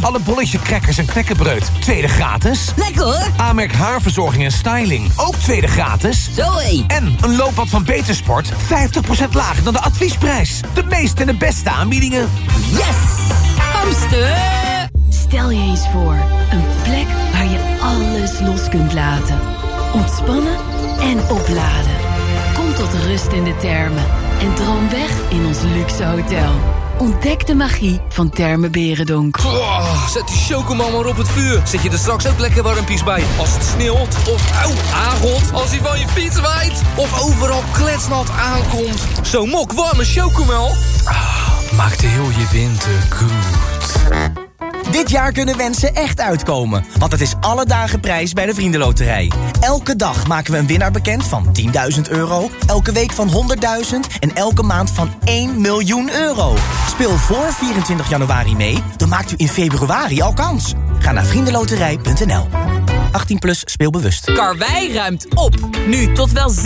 Alle bolletje crackers en knekkenbreud. Tweede gratis. Lekker hoor. Aanmerk haarverzorging en styling. Ook tweede gratis. Zoé. En een loopbad van Betersport. 50% lager dan de adviesprijs. De meeste en de beste aanbiedingen. Yes! Hamster! Stel je eens voor, een plek waar je alles los kunt laten. Ontspannen en opladen. Kom tot rust in de termen en droom weg in ons luxe hotel. Ontdek de magie van Termen Berendonk. Zet die chocomel maar op het vuur. Zet je er straks ook lekker warmpies bij. Als het sneeuwt of auw, aangot. Als hij van je fiets waait. Of overal kletsnat aankomt. Zo'n mok warme chocomel. Ah, maakt heel je winter goed. Dit jaar kunnen wensen echt uitkomen, want het is alle dagen prijs bij de Vriendenloterij. Elke dag maken we een winnaar bekend van 10.000 euro, elke week van 100.000 en elke maand van 1 miljoen euro. Speel voor 24 januari mee, dan maakt u in februari al kans. Ga naar vriendenloterij.nl. 18 plus speelbewust. Karwei ruimt op. Nu tot wel 70%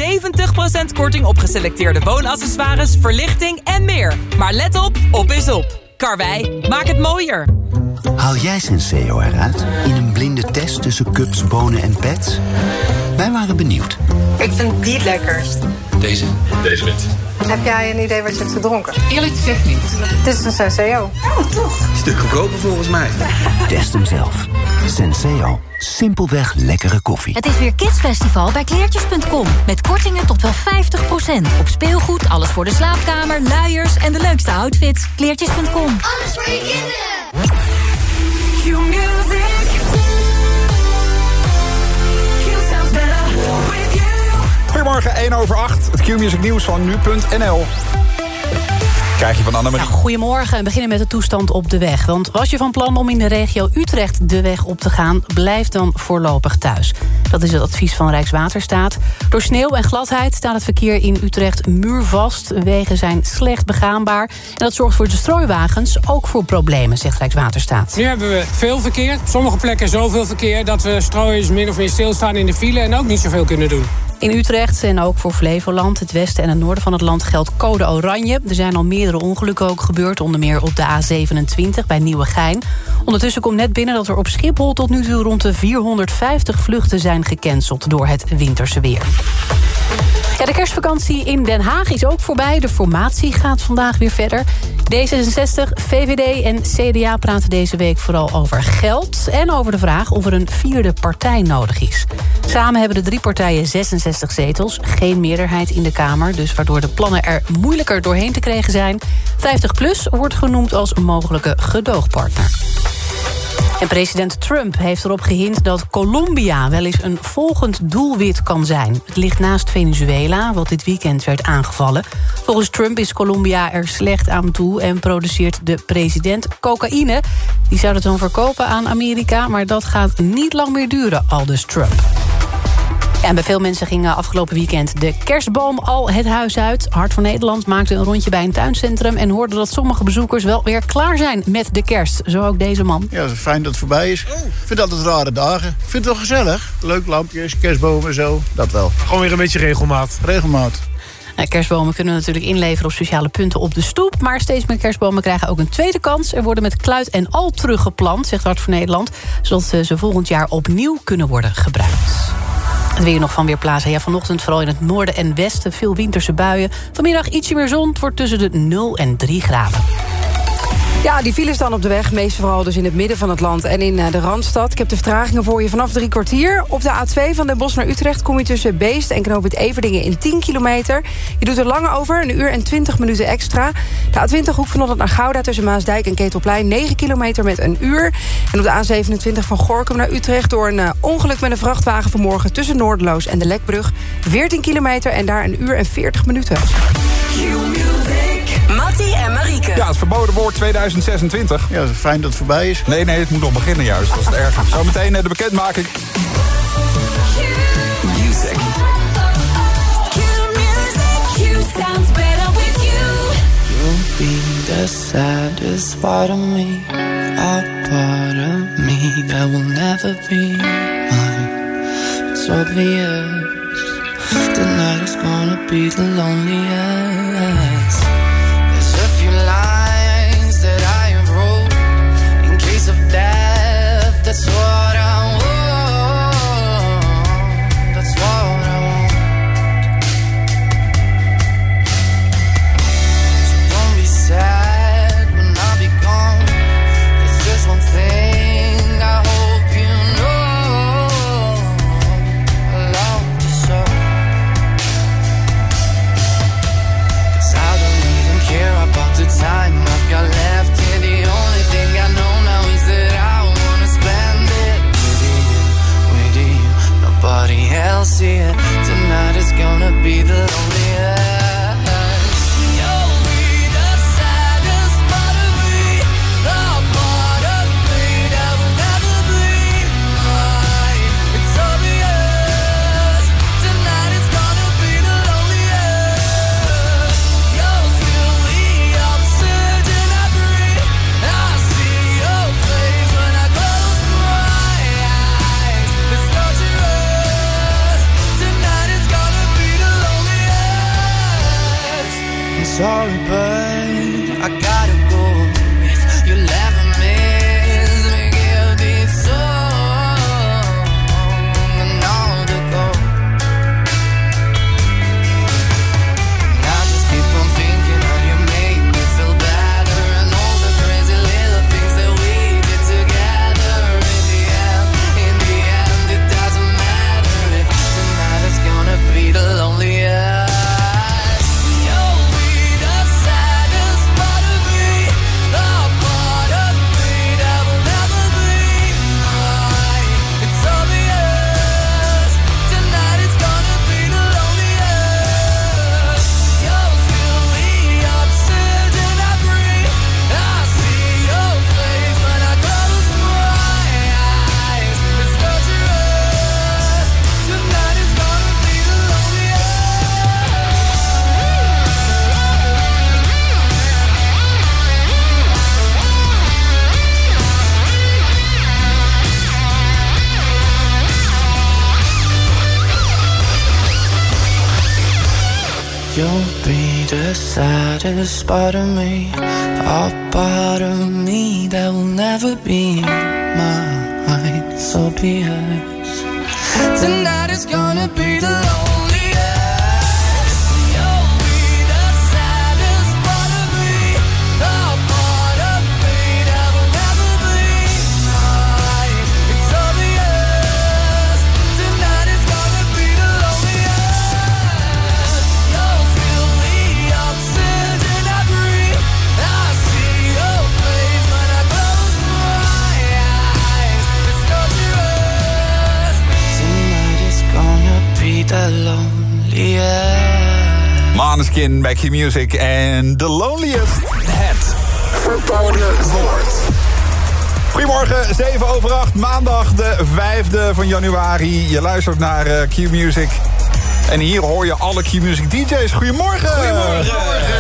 korting op geselecteerde woonaccessoires, verlichting en meer. Maar let op, op is op. Karwei, maak het mooier. Haal jij Senseo eruit in een blinde test tussen cups, bonen en pets? Wij waren benieuwd. Ik vind die het lekkerst. Deze? Deze wit. Heb jij een idee wat je hebt gedronken? Eerlijk gezegd niet. Dit is een Senseo. Oh, toch? Stuk goedkoper volgens mij. Test hem zelf. Senseo. Simpelweg lekkere koffie. Het is weer Kidsfestival bij kleertjes.com. Met kortingen tot wel 50%. Op speelgoed, alles voor de slaapkamer, luiers en de leukste outfits. Kleertjes.com. Alles voor je kinderen. Goedemorgen, 1 over 8. Het Q-music nieuws van nu.nl. Krijg je van Annemarie. Nou, goedemorgen en beginnen met de toestand op de weg. Want was je van plan om in de regio Utrecht de weg op te gaan... blijf dan voorlopig thuis. Dat is het advies van Rijkswaterstaat. Door sneeuw en gladheid staat het verkeer in Utrecht muurvast. Wegen zijn slecht begaanbaar. En dat zorgt voor de strooiwagens ook voor problemen, zegt Rijkswaterstaat. Nu hebben we veel verkeer. Op sommige plekken zoveel verkeer... dat we strooiers min of meer stilstaan in de file... en ook niet zoveel kunnen doen. In Utrecht en ook voor Flevoland, het westen en het noorden van het land geldt code oranje. Er zijn al meerdere ongelukken ook gebeurd, onder meer op de A27 bij Nieuwegein. Ondertussen komt net binnen dat er op Schiphol tot nu toe rond de 450 vluchten zijn gecanceld door het winterse weer. De kerstvakantie in Den Haag is ook voorbij. De formatie gaat vandaag weer verder. D66, VVD en CDA praten deze week vooral over geld... en over de vraag of er een vierde partij nodig is. Samen hebben de drie partijen 66 zetels. Geen meerderheid in de Kamer, dus waardoor de plannen er moeilijker doorheen te krijgen zijn. 50PLUS wordt genoemd als een mogelijke gedoogpartner. En president Trump heeft erop gehind dat Colombia wel eens een volgend doelwit kan zijn. Het ligt naast Venezuela, wat dit weekend werd aangevallen. Volgens Trump is Colombia er slecht aan toe en produceert de president cocaïne. Die zou het dan verkopen aan Amerika, maar dat gaat niet lang meer duren, aldus Trump. En bij veel mensen ging afgelopen weekend de kerstboom al het huis uit. Hart van Nederland maakte een rondje bij een tuincentrum... en hoorde dat sommige bezoekers wel weer klaar zijn met de kerst. Zo ook deze man. Ja, het is fijn dat het voorbij is. Ik vind altijd rare dagen. Ik vind het wel gezellig. Leuk lampjes, kerstbomen en zo. Dat wel. Gewoon weer een beetje regelmaat. Regelmaat. Kerstbomen kunnen natuurlijk inleveren op sociale punten op de stoep... maar steeds meer kerstbomen krijgen ook een tweede kans. Er worden met kluit en al teruggeplant, zegt Hart voor Nederland... zodat ze volgend jaar opnieuw kunnen worden gebruikt. Het weer nog van Weerplaza. Ja, vanochtend vooral in het noorden en westen veel winterse buien. Vanmiddag ietsje meer zon. Het wordt tussen de 0 en 3 graden. Ja, die files staan op de weg. Meest vooral dus in het midden van het land en in de Randstad. Ik heb de vertragingen voor je vanaf drie kwartier. Op de A2 van Den Bosch naar Utrecht kom je tussen Beest en Knoop het Everdingen in 10 kilometer. Je doet er lang over, een uur en 20 minuten extra. De A20 hoek van Holland naar Gouda tussen Maasdijk en Ketelplein 9 kilometer met een uur. En op de A27 van Gorkum naar Utrecht door een ongeluk met een vrachtwagen vanmorgen tussen Noordeloos en de Lekbrug. 14 kilometer en daar een uur en 40 minuten. Mattie en Marieke. Ja, het verboden woord 2026. Ja, het is fijn dat het voorbij is. Nee, nee, het moet nog beginnen juist. Dat is het erg. Zometeen de bekendmaking. Music. sounds better with you. You'll be the saddest part of me. A part of me that will never be mine. It's obvious. Tonight is gonna be the loneliest. I'll see you. Tonight is gonna be the saddest part of me, a part of me that will never be mine. So be it. Tonight is gonna be the loneliest. Maneskin, Back Your Music en The Loneliest. Het verboden woord. Goedemorgen, 7 over 8, maandag de 5e van januari. Je luistert naar eh, Q-Music. En hier hoor je alle Q-Music DJ's. Goedemorgen! Goedemorgen!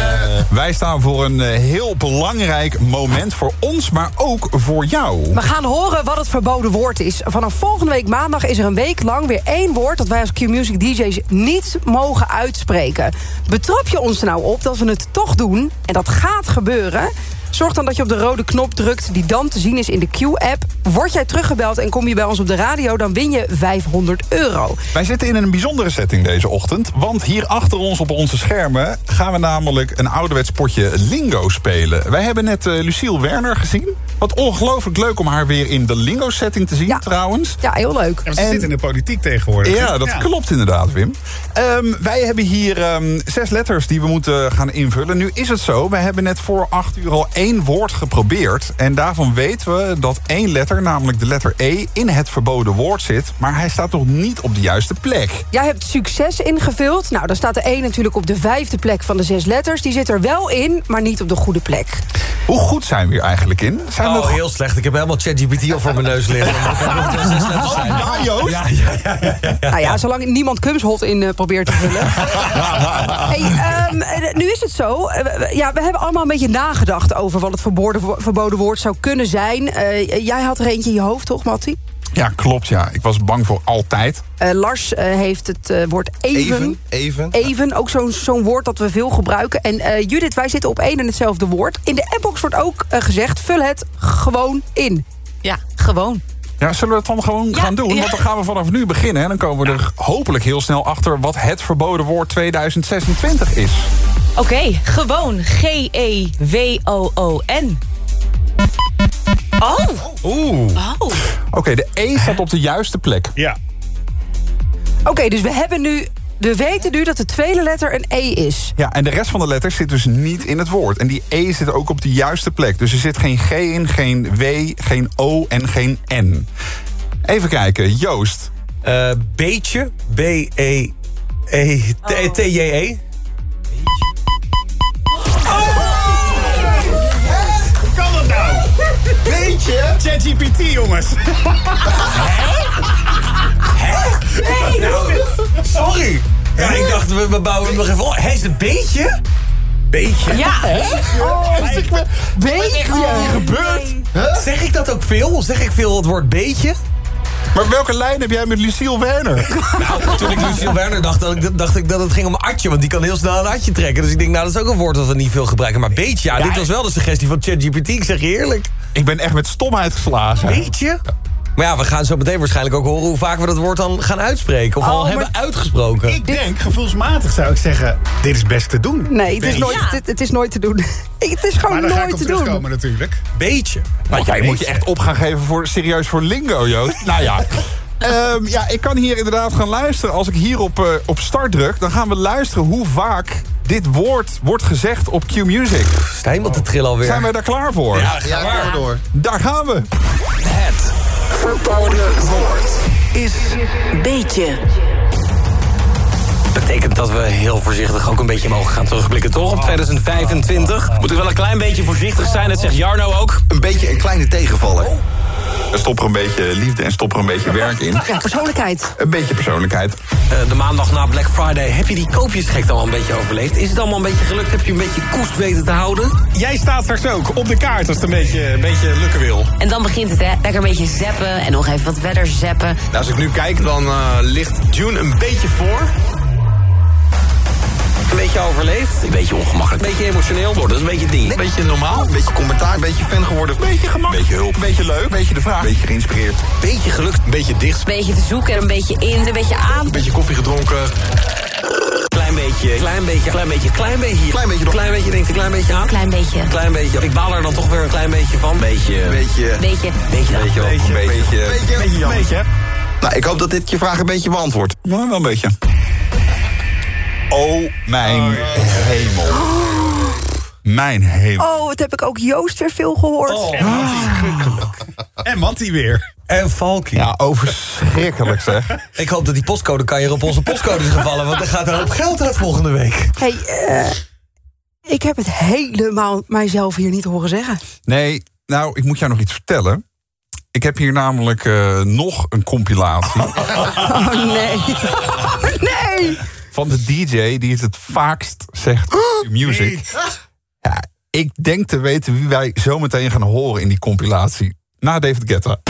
Wij staan voor een eh, heel belangrijk moment voor ons, maar ook voor jou. We gaan horen wat het verboden woord is. Vanaf volgende week maandag is er een week lang weer één woord... dat wij als Q-Music DJ's niet mogen uitspreken. Betrap je ons er nou op dat we het toch doen, en dat gaat gebeuren... Zorg dan dat je op de rode knop drukt die dan te zien is in de Q-app. Word jij teruggebeld en kom je bij ons op de radio... dan win je 500 euro. Wij zitten in een bijzondere setting deze ochtend. Want hier achter ons op onze schermen gaan we namelijk een ouderwets potje lingo spelen. Wij hebben net uh, Luciel Werner gezien. Wat ongelooflijk leuk om haar weer in de lingo-setting te zien ja. trouwens. Ja, heel leuk. En ze en... zit in de politiek tegenwoordig. Ja, dat ja. klopt inderdaad, Wim. Um, wij hebben hier um, zes letters die we moeten gaan invullen. Nu is het zo, we hebben net voor acht uur al één woord geprobeerd. En daarvan weten we dat één letter, namelijk de letter E... in het verboden woord zit, maar hij staat nog niet op de juiste plek. Jij hebt succes ingevuld. Nou, dan staat de E natuurlijk op de vijfde plek van de zes letters. Die zit er wel in, maar niet op de goede plek. Hoe goed zijn we hier eigenlijk in? Zijn oh, we heel slecht. Ik heb helemaal ChatGPT al voor mijn neus liggen. oh, ja, Joost? Ja, ja, ja, ja, ja. Nou ja, zolang niemand Kumshot in uh, probeert te vullen. hey, um, nu is het zo. Uh, ja, we hebben allemaal een beetje nagedacht over wat het verboden, verboden woord zou kunnen zijn. Uh, jij had er eentje in je hoofd, toch, Mattie? Ja, klopt, ja. Ik was bang voor altijd. Uh, Lars uh, heeft het uh, woord even. Even, even. Even, ook zo'n zo'n woord dat we veel gebruiken. En Judith, wij zitten op één en hetzelfde woord. In de appbox wordt ook gezegd, vul het gewoon in. Ja, gewoon. Ja, zullen we het dan gewoon ja, gaan doen? Ja. Want dan gaan we vanaf nu beginnen. En dan komen we er hopelijk heel snel achter... wat het verboden woord 2026 is. Oké, okay, gewoon. E G-E-W-O-O-N. Oh. Oeh. Oh. Oké, okay, de E staat op de juiste plek. Ja. Oké, okay, dus we hebben nu... We weten nu dat de tweede letter een E is. Ja, en de rest van de letters zit dus niet in het woord. En die E zit ook op de juiste plek. Dus er zit geen G in, geen W, geen O en geen N. Even kijken, Joost. Uh, beetje, B-E-E-T-J-E. Beetje? ChatGPT, jongens. Hè? Hè? Nee. Nou, sorry. Ja, ik dacht, we, we bouwen hem nog even op. Hij is een beetje? Beetje? Ja. Oh, ik me... Beetje? Wat hier gebeurt? Huh? Zeg ik dat ook veel? Zeg ik veel het woord beetje? Maar welke lijn heb jij met Lucille Werner? Nou, toen ik Lucille Werner dacht, dacht ik, dacht ik dat het ging om Atje. Want die kan heel snel een Atje trekken. Dus ik denk, nou, dat is ook een woord dat we niet veel gebruiken. Maar beetje, ja, dit was wel de suggestie van ChatGPT. Ik zeg je eerlijk. Ik ben echt met stomheid geslagen. Beetje? Maar ja, we gaan zo meteen waarschijnlijk ook horen... hoe vaak we dat woord dan gaan uitspreken. Of Oh, al maar hebben uitgesproken. Ik denk, gevoelsmatig zou ik zeggen... dit is best te doen. Nee, het is, nooit, het, het is nooit te doen. het is gewoon Maar daar ga ik nooit op te doen. terugkomen natuurlijk. Beetje. Maar jij moet je echt op gaan geven voor, serieus voor lingo, Joost. nou ja. Ehm, ja, ik kan hier inderdaad gaan luisteren. Als ik hier op, eh, op start druk, dan gaan we luisteren hoe vaak dit woord wordt gezegd op Q-Music. Sta helemaal te trillen alweer. Zijn wij daar klaar voor? Ja, ga maar. door. Daar gaan we. Het verboden woord is Beetje. Betekent dat we heel voorzichtig ook een beetje mogen gaan terugblikken, toch? Op 2025. Moet ik wel een klein beetje voorzichtig zijn, dat zegt Jarno ook. Een beetje een kleine tegenvaller. Stop er een beetje liefde en stop er een beetje werk in. Ja, persoonlijkheid. Een beetje persoonlijkheid. Eh, de maandag na Black Friday, heb je die koopjesgek dan al een beetje overleefd? Is het allemaal een beetje gelukt? Heb je een beetje koest weten te houden? Jij staat straks ook op de kaart als het een beetje, een beetje lukken wil. En dan begint het, hè. Lekker een beetje zappen en nog even wat verder zappen. Nou, als ik nu kijk, dan eh, ligt June een beetje voor. Een beetje overleefd? Een beetje ongemakkelijk. Een beetje emotioneel worden, dat is een beetje ding. Een beetje normaal, een beetje commentaar, een beetje fan geworden. Een beetje gemak. Een beetje hulp, een beetje leuk, een beetje de vraag. Een beetje geïnspireerd. Beetje gelukt. Een beetje dicht, Een beetje te zoeken en een beetje in, een beetje aan. een beetje koffie gedronken. Klein beetje, klein beetje, klein beetje, klein beetje. Klein beetje nog. Klein beetje, denkt een klein beetje aan. Klein beetje. Klein beetje. Ik baal er dan toch weer een klein beetje van. Beetje. Een beetje... Beetje. Beetje. Beetje, een beetje, beetje, beetje, Beetje? Nou, ik hoop dat dit je vraag een beetje beantwoordt. Nou, wel een beetje. Oh, mijn hemel. Mijn hemel. Oh, wat heb ik ook Joost weer veel gehoord. Oh. En Manti weer. En Valky. Ja, overschrikkelijk zeg. Ik hoop dat die postcode kan hier op onze postcode is gevallen. Want er gaat een hoop geld uit volgende week. Hey, eh, ik heb het helemaal mijzelf hier niet horen zeggen. Nee, nou, ik moet jou nog iets vertellen. Ik heb hier namelijk eh, nog een compilatie Oh nee. nee. Van de DJ die het het vaakst zegt op music. Ja, ik denk te weten wie wij zometeen gaan horen in die compilatie. Na David Guetta.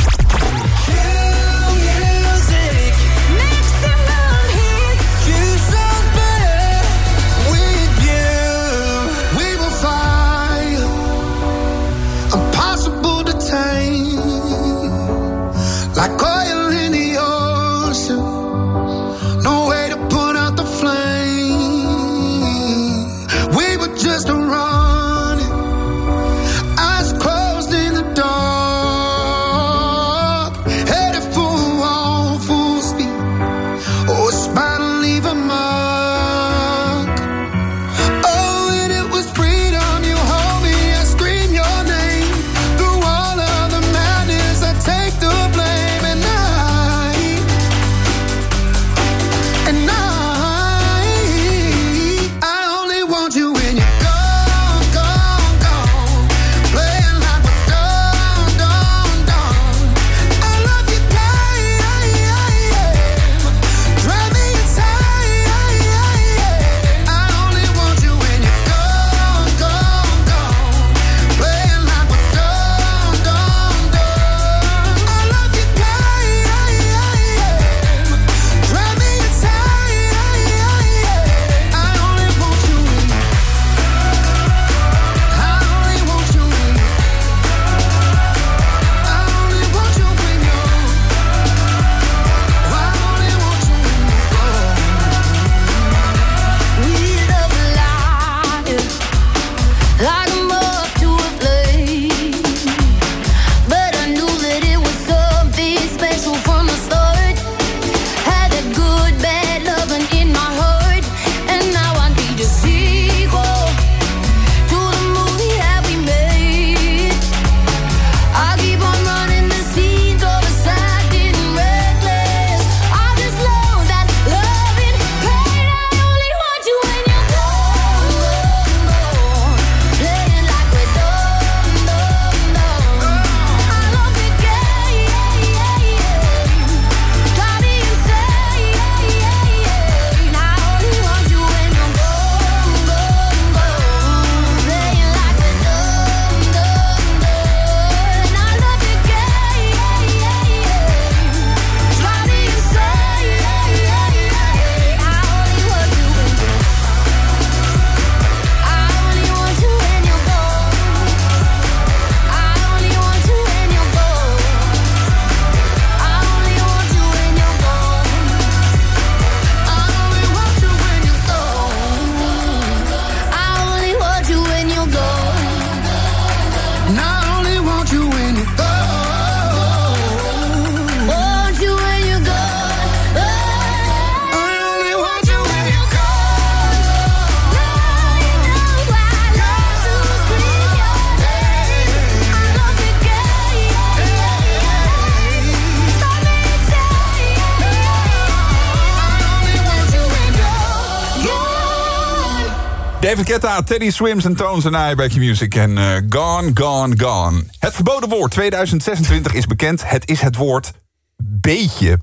David Guetta, Teddy Swims en Tones en I bij Q-Music. En eh, Gone, Gone, Gone. Het verboden woord 2026 is bekend. Het is het woord beetje.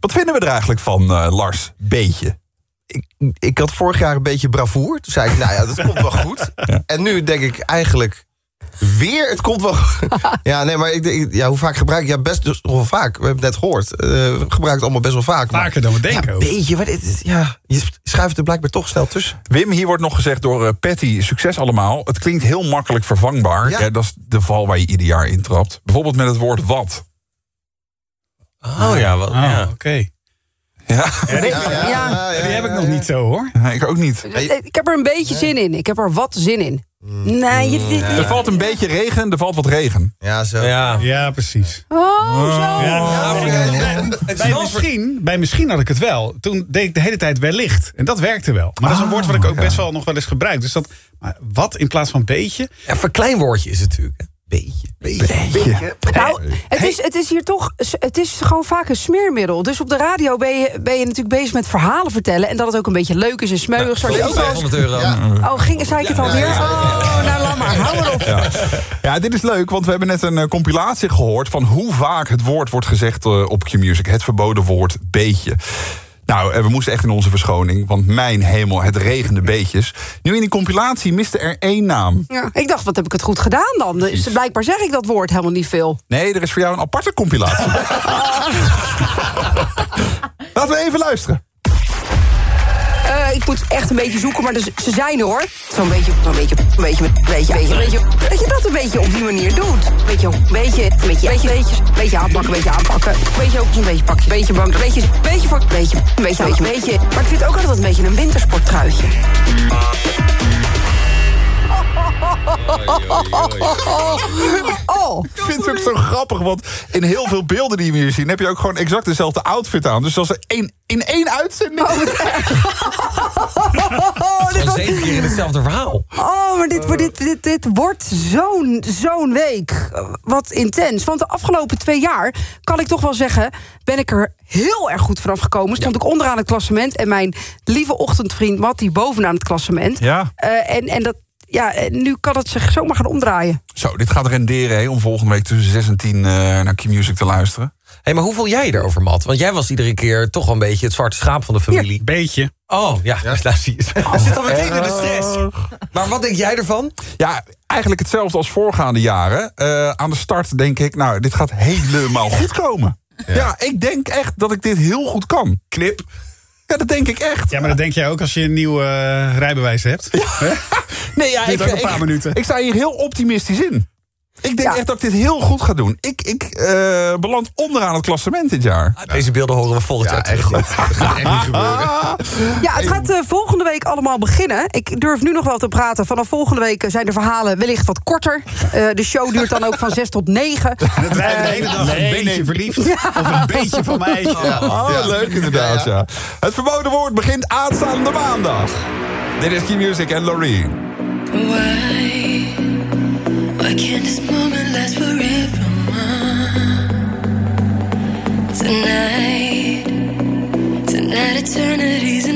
Wat vinden we er eigenlijk van, eh, Lars? Beetje. Ik had vorig jaar een beetje bravoer. Toen zei ik, nou ja, dat komt wel goed. En nu denk ik eigenlijk weer, het komt wel. Ja, nee, maar ik, denk- ja, hoe vaak gebruik ik? Ja, best dus wel vaak. We hebben het net gehoord. Eh, we gebruiken het allemaal best wel vaak. maar- Vaker dan we denken Ja, ook. beetje, het? ja, je schuift er blijkbaar toch snel tussen. Wim, hier wordt nog gezegd door eh, Patty, succes allemaal. Het klinkt heel makkelijk vervangbaar. Ja. Ja, dat is de val waar je ieder jaar intrapt. Bijvoorbeeld met het woord wat. Oh ja, wat, ja. Oh, oké. Ja, Ja, die, Ja. die heb ik nog niet zo, hoor. Nee, ik ook niet. Ik heb er een beetje zin in. Ik heb er wat zin in. Nee, je, dit- Er valt een beetje regen, er valt wat regen. Ja, zo. Ja. Ja, precies. Oh, zo. Ja, bij, misschien, bij misschien had ik het wel. Toen deed ik de hele tijd wellicht. En dat werkte wel. Maar dat is een woord wat ik ook best wel nog wel eens gebruik. Dus dat, maar wat in plaats van beetje? Ja, verkleinwoordje is het natuurlijk. Hè. Beetje. Beetje. Nou, het is, het is hier toch, het is gewoon vaak een smeermiddel. Dus op de radio ben je, ben je natuurlijk bezig met verhalen vertellen. En dat het ook een beetje leuk is en smeuig. zoals je ook wel eens- 500 euro. Oh, ging, zei ik het alweer? Oh, nou laat maar, hou erop. Ja. ja, dit is leuk, want we hebben net een eh, compilatie gehoord... van hoe vaak het woord wordt gezegd eh, op Q-Music. Het verboden woord beetje. Nou, eh, we moesten echt in onze verschoning, want mijn hemel, het regende beetjes. Nu in die compilatie miste er één naam. Ja, ik dacht, wat heb ik het goed gedaan dan? Dus blijkbaar zeg ik dat woord helemaal niet veel. Nee, er is voor jou een aparte compilatie. Laten we even luisteren. Eh, ik moet echt een beetje zoeken, maar dus, ze zijn er hoor. Zo'n beetje, zo'n beetje, een beetje, een beetje, een beetje, een beetje. Dat je dat een beetje op die manier doet. Beetje, een beetje, een beetje, beetje, beetje, een beetje aanpakken, een beetje aanpakken. Een beetje ook een beetje een beetje bang, een beetje, een beetje een beetje, een beetje, een beetje, een. Maar ik vind ook altijd een beetje een wintersporttruitje. Oh. Ik vind het ook zo grappig, want in heel veel beelden die we hier zien... heb je ook gewoon exact dezelfde outfit aan. Dus als er één, in één uitzending... Oh, dit was- zeven keer in hetzelfde verhaal. Oh, maar dit, wordt- dit, dit, dit wordt zo'n zo'n week. Eh, Wat intens. Want de afgelopen twee jaar, kan ik toch wel zeggen... ben ik er heel erg goed vanaf gekomen. Stond ik onderaan het klassement. En mijn lieve ochtendvriend Matt, die bovenaan het klassement. Ja. Eh, en, en dat, ja, en nu kan het zich zomaar gaan omdraaien. Zo, dit gaat renderen hè, om volgende week tussen 6 en 10 eh, naar Q-Music te luisteren. Hé, maar hoe voel jij je erover, Matt? Want jij was iedere keer toch wel een beetje het zwarte schaap van de familie. Beetje. Oh, ja. ja. Nou, zie je. Je zit al meteen in de stress. Maar wat denk jij ervan? Ja, eigenlijk hetzelfde als voorgaande jaren. Eh, aan de start denk ik, nou, dit gaat helemaal goed komen. Ja. ik denk echt dat ik dit heel goed kan. Knip. Ja, dat denk ik echt. Ja, maar dat denk jij ook als je een nieuw eh, rijbewijs hebt. Nee, ja, Duurt ik, ook een paar ik- minuten. Ik sta hier heel optimistisch in. Ik denk echt dat ik dit heel goed ga doen. Ik, ik eh, beland onderaan het klassement dit jaar. Deze beelden horen we volgend jaar. Dat gaat echt niet gebeuren. Ja, het gaat eh, volgende week allemaal beginnen. Ik durf nu nog wel te praten. Vanaf volgende week zijn de verhalen wellicht wat korter. Eh, de show duurt dan ook van 6 tot 9. En het rijdt de hele dag een beetje verliefd. Of een beetje van mij. Oh, leuk inderdaad, ja, Het verboden woord begint aanstaande maandag. Dit is Key Music en Loreen. eternities in.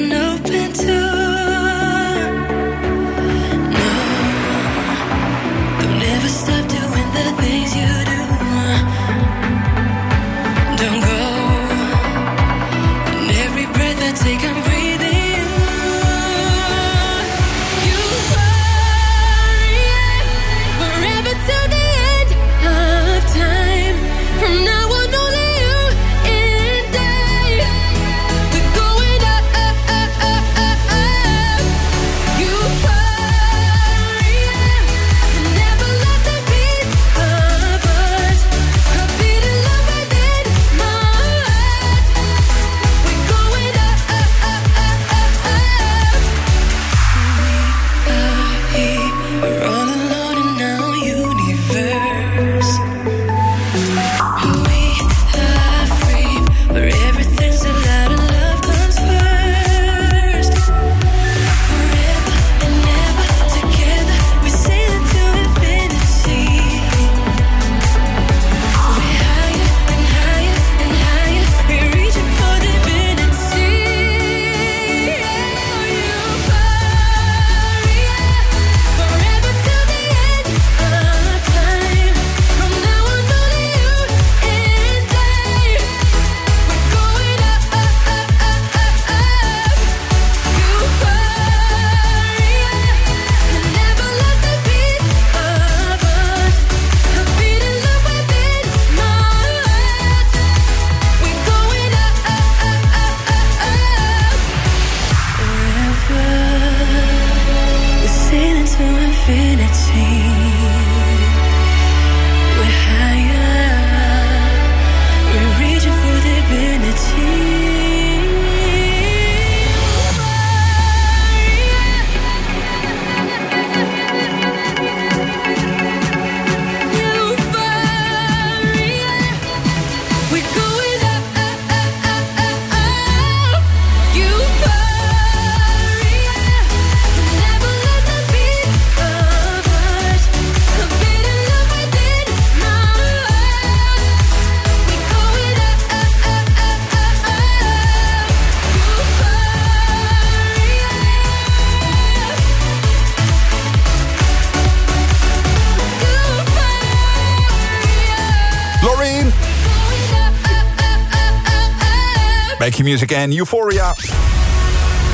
Bij Q-Music en Euphoria.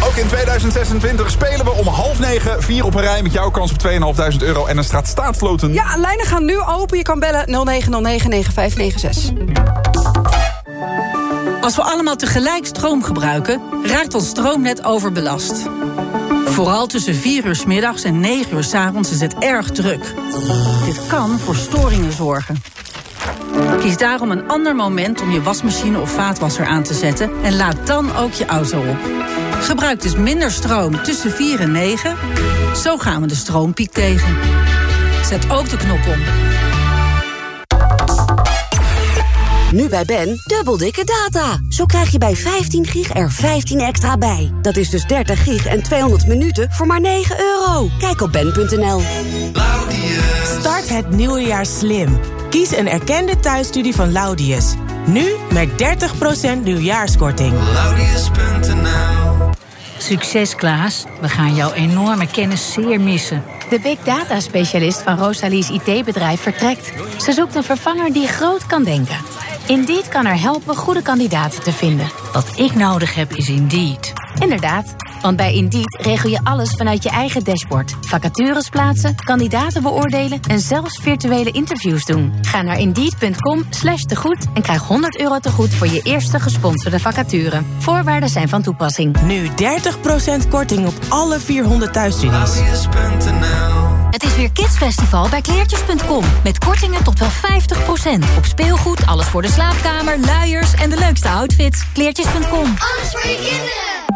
Ook in 2026 spelen we om half negen, vier op een rij... met jouw kans op 2.500 euro en een straat staatsloten. Ja, lijnen gaan nu open. Je kan bellen 0909-9596. Als we allemaal tegelijk stroom gebruiken, raakt ons stroomnet overbelast. Vooral tussen 4 uur 's middags en 9 uur 's avonds is het erg druk. Dit kan voor storingen zorgen. Kies daarom een ander moment om je wasmachine of vaatwasser aan te zetten... en laad dan ook je auto op. Gebruik dus minder stroom tussen 4 en 9. Zo gaan we de stroompiek tegen. Zet ook de knop om. Nu bij Ben, dubbel dikke data. Zo krijg je bij 15 gig er 15 extra bij. Dat is dus 30 gig en 200 minuten voor maar 9 euro. Kijk op ben.nl. Start het nieuwe jaar slim. Kies een erkende thuisstudie van Laudius. Nu met 30% nieuwjaarskorting. Succes Klaas, we gaan jouw enorme kennis zeer missen. De big data specialist van Rosalie's IT-bedrijf vertrekt. Ze zoekt een vervanger die groot kan denken. Indeed kan er helpen goede kandidaten te vinden. Wat ik nodig heb is Indeed. Inderdaad, want bij Indeed regel je alles vanuit je eigen dashboard. Vacatures plaatsen, kandidaten beoordelen en zelfs virtuele interviews doen. Ga naar indeed.com slash tegoed en krijg 100 euro tegoed voor je eerste gesponsorde vacature. Voorwaarden zijn van toepassing. Nu 30% korting op alle 400 thuisstudies. Het is weer Kidsfestival bij kleertjes.com. Met kortingen tot wel 50%. Op speelgoed, alles voor de slaapkamer, luiers en de leukste outfits. Kleertjes.com. Alles voor je kinderen.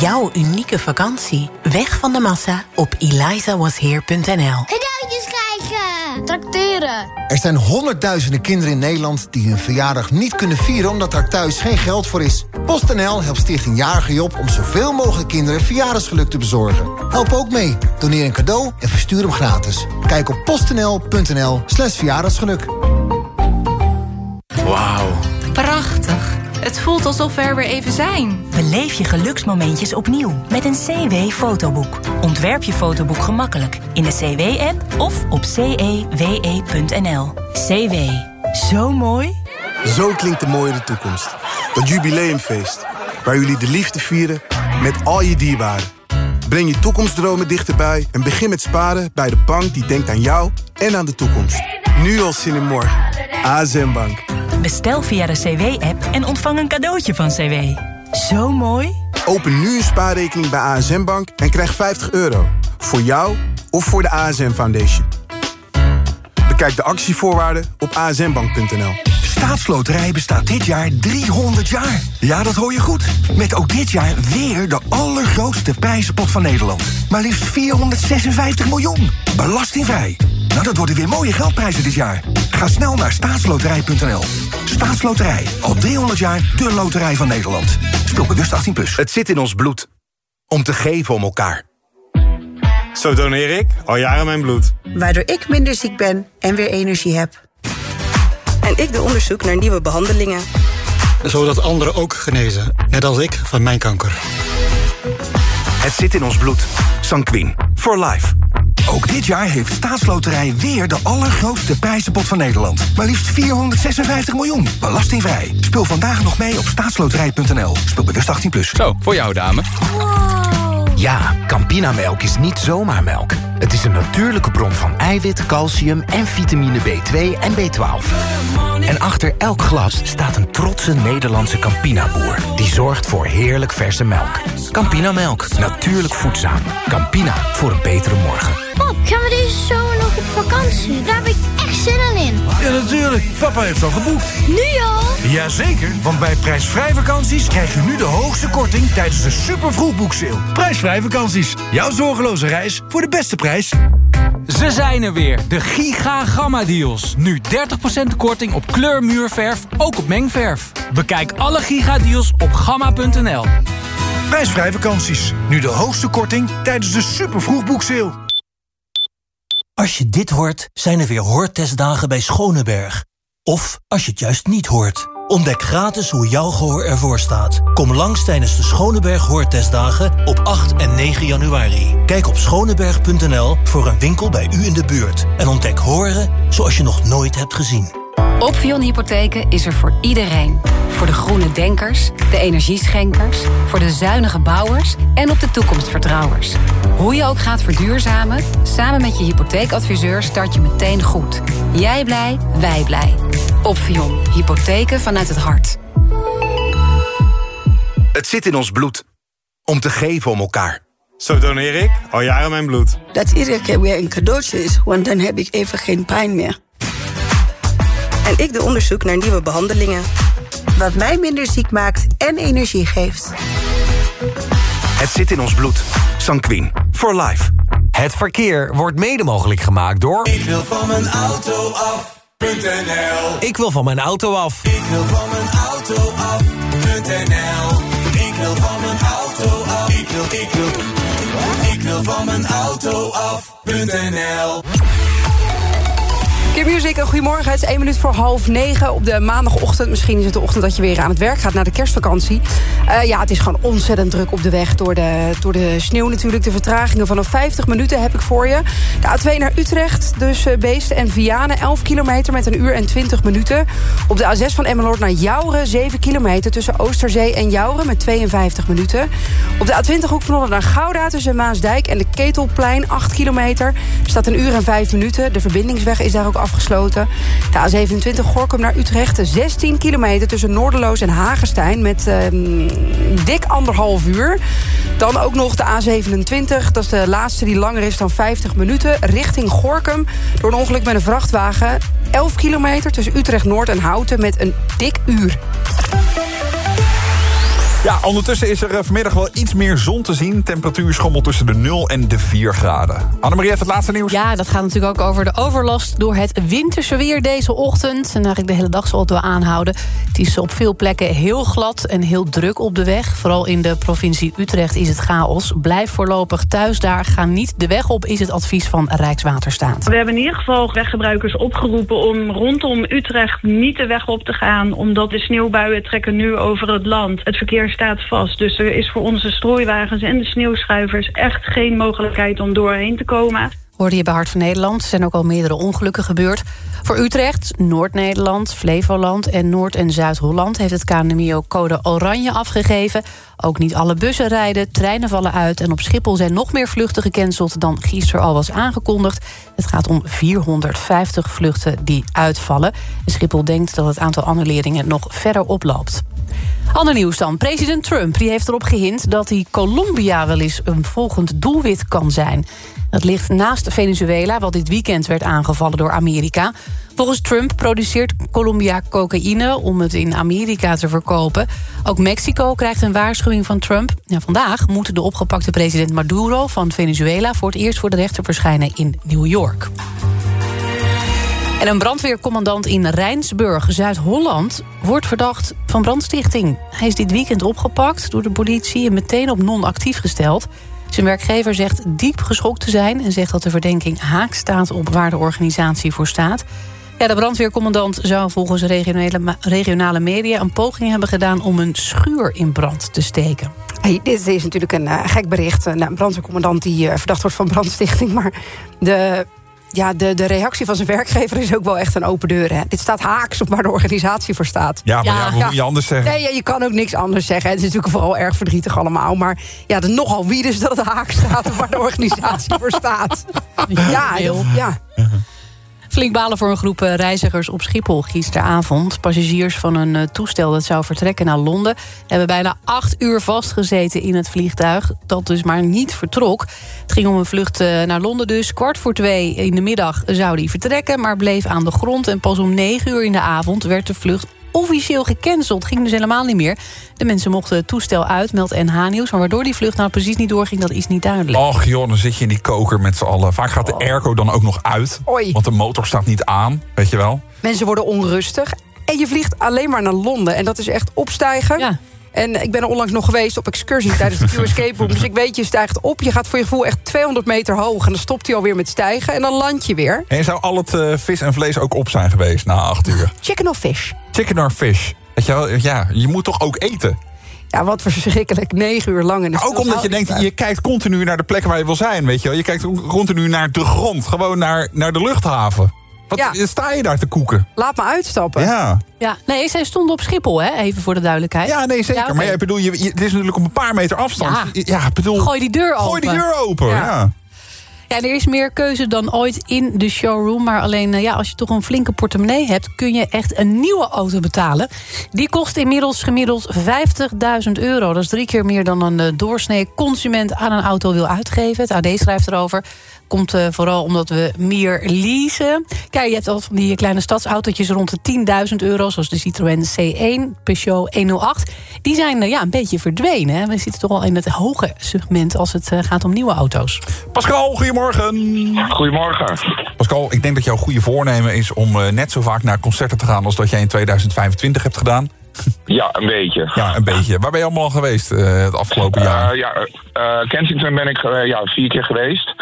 Jouw unieke vakantie. Weg van de massa op elizawasheer.nl Cadeautjes krijgen. Tracteren. Er zijn honderdduizenden kinderen in Nederland die hun verjaardag niet kunnen vieren omdat er thuis geen geld voor is. PostNL helpt Stichting Jarige Job om zoveel mogelijk kinderen verjaardagsgeluk te bezorgen. Help ook mee. Doneer een cadeau en verstuur hem gratis. Kijk op postnl.nl slash verjaardagsgeluk. Wauw. Het voelt alsof we er weer even zijn. Beleef je geluksmomentjes opnieuw met een CW-fotoboek. Ontwerp je fotoboek gemakkelijk in de CW-app of op cewe.nl. CW. Zo mooi. Zo klinkt de mooie toekomst. Dat jubileumfeest. Waar jullie de liefde vieren met al je dierbaren. Breng je toekomstdromen dichterbij en begin met sparen bij de bank die denkt aan jou en aan de toekomst. Nu al zin in morgen. ASM Bank. Bestel via de CW-app en ontvang een cadeautje van CW. Zo mooi. Open nu een spaarrekening bij ASM Bank en krijg 50 euro. Voor jou of voor de ASM Foundation. Bekijk de actievoorwaarden op asmbank.nl. Staatsloterij bestaat dit jaar 300 jaar. Ja, dat hoor je goed. Met ook dit jaar weer de allergrootste prijzenpot van Nederland. Maar liefst 456 miljoen. Belastingvrij. Nou, dat worden weer mooie geldprijzen dit jaar. Ga snel naar staatsloterij.nl. Staatsloterij. Al 300 jaar de loterij van Nederland. Speel bewust 18+. Plus. Het zit in ons bloed. Om te geven om elkaar. Zo doneer ik al jaren mijn bloed. Waardoor ik minder ziek ben en weer energie heb. En ik doe onderzoek naar nieuwe behandelingen. Zodat anderen ook genezen, net als ik van mijn kanker. Het zit in ons bloed. Sanquin. For life. Ook dit jaar heeft Staatsloterij weer de allergrootste prijzenpot van Nederland. Maar liefst 456 miljoen. Belastingvrij. Speel vandaag nog mee op staatsloterij.nl. Speel bewust 18+. Plus. Zo, voor jou dame. Ja, Campinamelk is niet zomaar melk. Het is een natuurlijke bron van eiwit, calcium en vitamine B2 en B12. En achter elk glas staat een trotse Nederlandse Campina-boer... die zorgt voor heerlijk verse melk. Campinamelk, natuurlijk voedzaam. Campina, voor een betere morgen. Pap, gaan we deze zomer nog op vakantie? Daar heb ik in. Ja, natuurlijk. Papa heeft al geboekt. Nu al? Jazeker, want bij prijsvrij vakanties krijg je nu de hoogste korting tijdens de super vroegboekseil. Prijsvrij vakanties. Jouw zorgeloze reis voor de beste prijs. Ze zijn er weer, de Giga Gamma Deals. Nu 30% korting op kleurmuurverf, ook op mengverf. Bekijk alle Giga Deals op gamma.nl. Prijsvrij vakanties. Nu de hoogste korting tijdens de super vroegboekseil. Als je dit hoort, zijn er weer hoortestdagen bij Schoneberg. Of als je het juist niet hoort. Ontdek gratis hoe jouw gehoor ervoor staat. Kom langs tijdens de Schoneberg Hoortestdagen op 8 en 9 januari. Kijk op schoneberg.nl voor een winkel bij u in de buurt. En ontdek horen zoals je nog nooit hebt gezien. Opvion Hypotheken is er voor iedereen. Voor de groene denkers, de energieschenkers, voor de zuinige bouwers en op de toekomstvertrouwers. Hoe je ook gaat verduurzamen, samen met je hypotheekadviseur start je meteen goed. Jij blij, wij blij. Opvion, hypotheken vanuit het hart. Het zit in ons bloed. Om te geven om elkaar. Zo doneer ik al jaren mijn bloed. Dat iedere keer weer een cadeautje is, want dan heb ik even geen pijn meer. En ik doe onderzoek naar nieuwe behandelingen. Wat mij minder ziek maakt en energie geeft. Het zit in ons bloed. Sanquin. For life. Het verkeer wordt mede mogelijk gemaakt door... Ik wil van mijn auto af.nl Ik wil van mijn auto af. Ik wil van mijn auto af.nl Ik wil van mijn auto af. Ik wil, ik wil, ik wil van mijn auto af.nl Kim Music, goedemorgen. Het is één minuut voor half negen op de maandagochtend. Misschien is het de ochtend dat je weer aan het werk gaat na de kerstvakantie. Uh, ja, het is gewoon ontzettend druk op de weg door de, door de sneeuw natuurlijk. De vertragingen van een 50 minuten heb ik voor je. De A2 naar Utrecht, dus uh, Beesten en Vianen. 11 kilometer met een uur en 20 minuten. Op de A6 van Emmeloord naar Jouren. 7 kilometer tussen Oosterzee en Jouren met 52 minuten. Op de A20 hoek van Holland naar Gouda tussen Maasdijk en de Ketelplein. 8 kilometer. Er staat een uur en 5 minuten. De verbindingsweg is daar ook afgesloten. De A27 Gorkum naar Utrecht. 16 kilometer tussen Noorderloos en Hagenstein met uh, dik anderhalf uur. Dan ook nog de A27. Dat is de laatste die langer is dan 50 minuten. Richting Gorkum. Door een ongeluk met een vrachtwagen. 11 kilometer tussen Utrecht Noord en Houten met een dik uur. Ja, ondertussen is er eh, vanmiddag wel iets meer zon te zien. Temperatuur schommelt tussen de 0 en de 4 graden. Annemarie heeft het laatste nieuws. Ja, dat gaat natuurlijk ook over de overlast door het winterse weer deze ochtend. En eigenlijk de hele dag zal het wel aanhouden. Het is op veel plekken heel glad en heel druk op de weg. Vooral in de provincie Utrecht is het chaos. Blijf voorlopig thuis daar. Ga niet de weg op, is het advies van Rijkswaterstaat. We hebben in ieder geval weggebruikers opgeroepen om rondom Utrecht niet de weg op te gaan. Omdat de sneeuwbuien trekken nu over het land. Het verkeer staat vast. Dus er is voor onze strooiwagens en de sneeuwschuivers echt geen mogelijkheid om doorheen te komen. Hoorde je bij Hart van Nederland. Er zijn ook al meerdere ongelukken gebeurd. Voor Utrecht, Noord-Nederland, Flevoland en Noord- en Zuid-Holland... heeft het KNMI ook code oranje afgegeven. Ook niet alle bussen rijden, treinen vallen uit... en op Schiphol zijn nog meer vluchten gecanceld dan gisteren al was aangekondigd. Het gaat om 450 vluchten die uitvallen. En Schiphol denkt dat het aantal annuleringen nog verder oploopt. Ander nieuws dan. President Trump die heeft erop gehind dat hij Colombia wel eens een volgend doelwit kan zijn. Dat ligt naast Venezuela, wat dit weekend werd aangevallen door Amerika. Volgens Trump produceert Colombia cocaïne om het in Amerika te verkopen. Ook Mexico krijgt een waarschuwing van Trump. Vandaag moet de opgepakte president Maduro van Venezuela... voor het eerst voor de rechter verschijnen in New York. En een brandweercommandant in Rijnsburg, Zuid-Holland... wordt verdacht van brandstichting. Hij is dit weekend opgepakt door de politie... en meteen op non-actief gesteld. Zijn werkgever zegt diep geschokt te zijn... en zegt dat de verdenking haak staat op waar de organisatie voor staat. Ja, de brandweercommandant zou volgens regionale, regionale media... een poging hebben gedaan om een schuur in brand te steken. Hey, dit is natuurlijk een uh, gek bericht. Een brandweercommandant die uh, verdacht wordt van brandstichting. Maar de ja, de, de reactie van zijn werkgever is ook wel echt een open deur. Hè? Dit staat haaks op waar de organisatie voor staat. Ja, maar ja, hoe moet je anders zeggen? Nee, ja, je kan ook niks anders zeggen. Het is natuurlijk vooral erg verdrietig allemaal. Maar ja, de nogal wie dus dat het haaks staat op waar de organisatie voor staat. Ja, heel. ja. Flink balen voor een groep reizigers op Schiphol gisteravond. Passagiers van een toestel dat zou vertrekken naar Londen... hebben bijna acht uur vastgezeten in het vliegtuig... dat dus maar niet vertrok. Het ging om een vlucht naar Londen dus. Kwart voor twee in de middag zou die vertrekken... maar bleef aan de grond en pas om negen uur in de avond... werd de vlucht officieel gecanceld. Ging dus helemaal niet meer. De mensen mochten het toestel uit, meldt NH Nieuws. Maar waardoor die vlucht nou precies niet doorging, dat is niet duidelijk. Och joh, dan zit je in die koker met z'n allen. Vaak gaat de airco dan ook nog uit. Oei. Want de motor staat niet aan, weet je wel. Mensen worden onrustig. En je vliegt alleen maar naar Londen. En dat is echt opstijgen. Ja. En ik ben er onlangs nog geweest op excursie tijdens de Q-Escape Room. Dus ik weet, je stijgt op. Je gaat voor je gevoel echt 200 meter hoog. En dan stopt hij alweer met stijgen. En dan land je weer. En zou al het eh, vis en vlees ook op zijn geweest na acht uur? Chicken of fish? Chicken or fish? Weet je wel, ja, je moet toch ook eten? Ja, wat verschrikkelijk. Negen uur lang. In de Maar ook omdat je denkt, je kijkt continu naar de plekken waar je wil zijn, weet je wel. Je kijkt continu naar de grond, gewoon naar, naar de luchthaven. Wat sta je daar te koeken? Laat me uitstappen. Ja. Ja, nee, zij stonden op Schiphol, hè? even voor de duidelijkheid. Ja, nee, zeker. Maar ja, bedoel, je, je- het is natuurlijk op een paar meter afstand. Ja. Ja, bedoel, Gooi die deur open. Gooi die deur open, Ja. ja. Ja, er is meer keuze dan ooit in de showroom. Maar alleen eh, ja, als je toch een flinke portemonnee hebt... kun je echt een nieuwe auto betalen. Die kost inmiddels gemiddeld 50.000 euro. Dat is drie keer meer dan een eh, doorsnee consument aan een auto wil uitgeven. Het AD schrijft erover. Komt eh, vooral omdat we meer leasen. Kijk, je hebt al van die kleine stadsautootjes rond de 10.000 euro... zoals de Citroën C1, Peugeot 108. Die zijn eh, ja, een beetje verdwenen. Hè. We zitten toch al in het hoge segment als het eh, gaat om nieuwe auto's. Pascal, goedemorgen. Goedemorgen. Pascal, ik denk dat jouw goede voornemen is om eh, net zo vaak naar concerten te gaan als dat jij in 2025 hebt gedaan. Ja, een beetje. Ja, een beetje. Waar ben je allemaal al geweest eh, het afgelopen jaar? Eh, ja, eh, Kensington ben ik ja, vier keer geweest.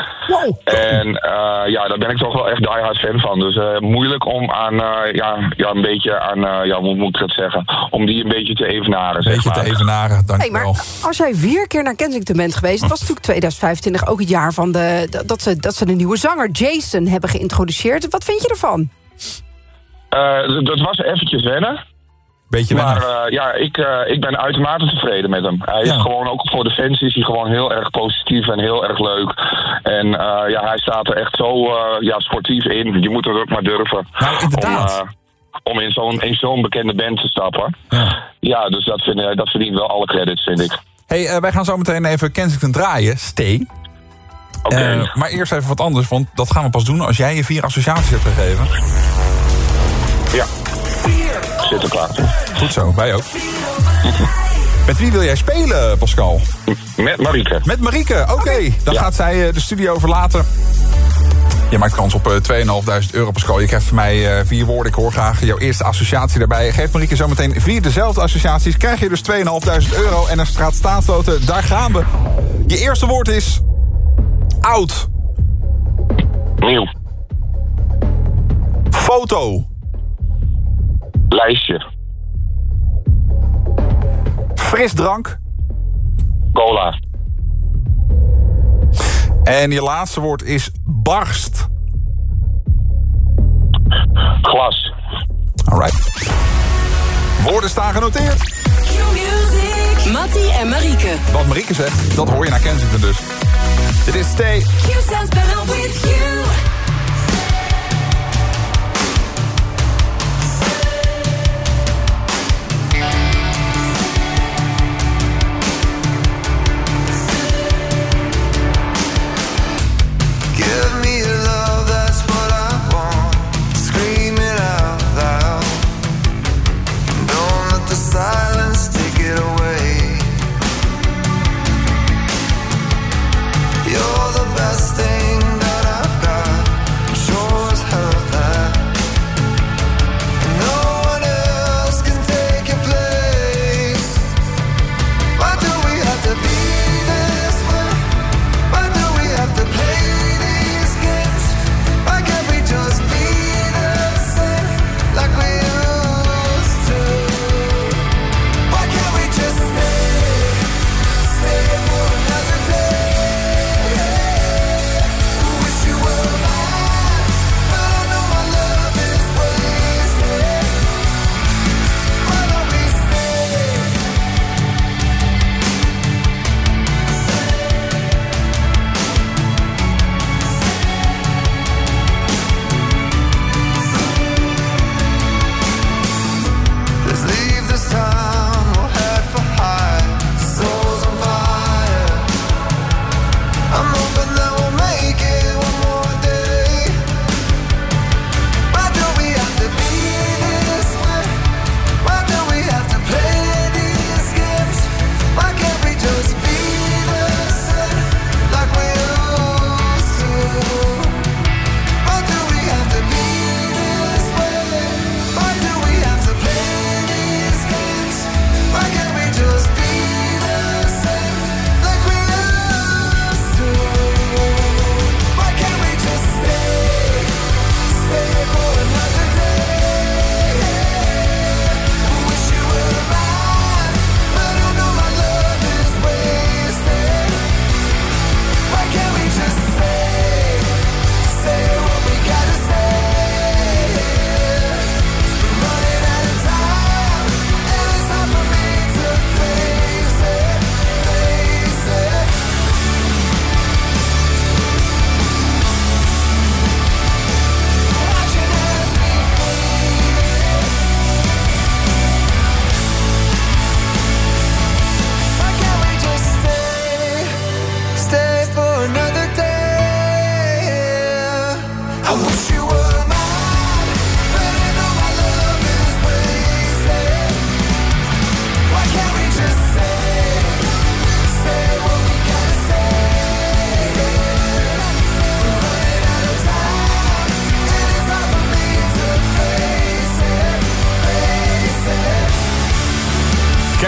En eh, ja, daar ben ik toch wel echt diehard fan van. Dus eh, moeilijk om aan, eh, ja, ja, een beetje aan, eh, ja, hoe moet ik het zeggen? Om die een beetje te evenaren, Een zeg beetje maar. te evenaren, Hey, maar als jij vier keer naar Kensington bent geweest... het was natuurlijk 2025 ook het jaar van de, dat, ze, dat ze de nieuwe zanger Jason hebben geïntroduceerd. Wat vind je ervan? Eh, dat was eventjes wennen. Beetje maar eh, ja, ik, eh, ik ben uitermate tevreden met hem. Hij is gewoon ook voor de fans is hij gewoon heel erg positief en heel erg leuk. En eh, ja, hij staat er echt zo ja, sportief in. Je moet het ook maar durven. Om, eh, om in zo'n in zo'n bekende band te stappen. Ja, dus dat, vind, dat verdient wel alle credits, vind ik. Hey, wij gaan zo meteen even Kensington draaien. Stay. Eh, maar eerst even wat anders, want dat gaan we pas doen als jij je vier associaties hebt gegeven. Ja. Goed zo, wij ook. Met wie wil jij spelen, Pascal? Met Marieke. Met Marieke, oké. Dan gaat zij eh, de studio verlaten. Je maakt kans op eh, 2.500 euro, Pascal. Je krijgt van mij eh, vier woorden. Ik hoor graag jouw eerste associatie daarbij. Geef Marieke zometeen vier dezelfde associaties. Krijg je dus 2.500 euro en een straat staatsloten. Daar gaan we. Je eerste woord is... Oud. Nieuw. Foto. Lijstje. Frisdrank. Cola. En je laatste woord is barst. Glas. Alright. Woorden staan genoteerd. Mattie en Marieke. Wat Marieke zegt, dat hoor je naar Kensington dus. Dit is Stay. Q sounds better with you.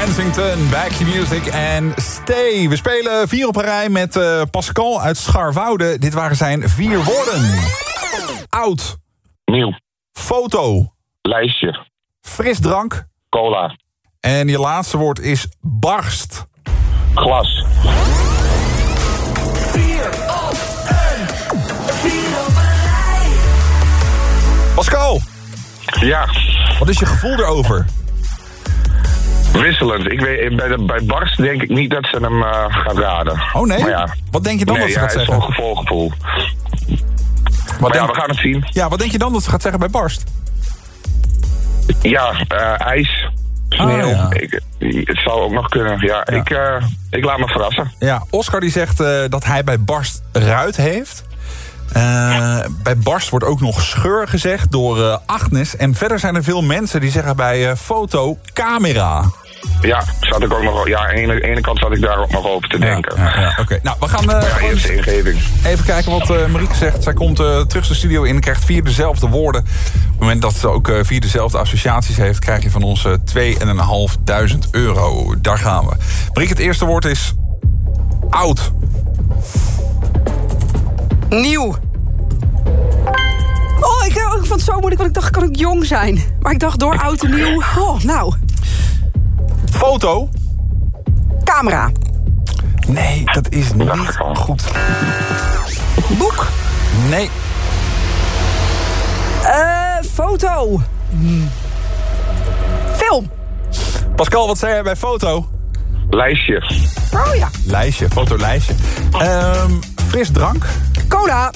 Washington, Back to Music en Stay. We spelen vier op een rij met eh, Pascal uit Scharwoude. Dit waren zijn vier woorden. Oud. Nieuw. Foto. Lijstje. Frisdrank. Cola. En je laatste woord is barst. Glas. Pascal. Ja. Wat is je gevoel erover? Wisselend. Ik weet, bij, de, bij Barst denk ik niet dat ze hem eh, gaat raden. Oh nee? Ja. Wat denk je dan nee, dat ze ja, gaat het is zeggen? wel gevolgevoel. Wat Maar ja, denk- we gaan het zien. Ja, wat denk je dan dat ze gaat zeggen bij barst? Ja, eh, ijs, sneeuw. Ah, ja. ik, het zou ook nog kunnen. Ja, Ik, eh, ik laat me verrassen. Ja, Oscar die zegt dat hij bij barst ruit heeft. Bij barst wordt ook nog scheur gezegd door eh, Agnes. En verder zijn er veel mensen die zeggen bij eh, foto camera. Ja, zat ik ook nog. Ja, aan de ene, ene kant zat ik daar ook nog over te denken. Ja, ja, Oké, nou we gaan eh, Ja, eerste ingeving. even kijken wat eh Marieke zegt. Zij komt eh, terug de studio in en krijgt vier dezelfde woorden. Op het moment dat ze ook eh, vier dezelfde associaties heeft... krijg je van ons eh 2.500 euro. Daar gaan we. Marieke, het eerste woord is oud. Nieuw. Oh, ik, ik vond het zo moeilijk, want ik dacht, kan ik jong zijn? Maar ik dacht, door oud en nieuw. Oh, nou. Foto. Camera. Nee, dat is niet goed. Boek. Nee. Eh, foto. Film. Pascal, wat zei jij bij foto? Lijstje. Oh ja. Lijstje, fotolijstje. Ehm frisdrank. Cola.